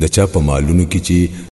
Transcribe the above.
د چا په مالونو کې چې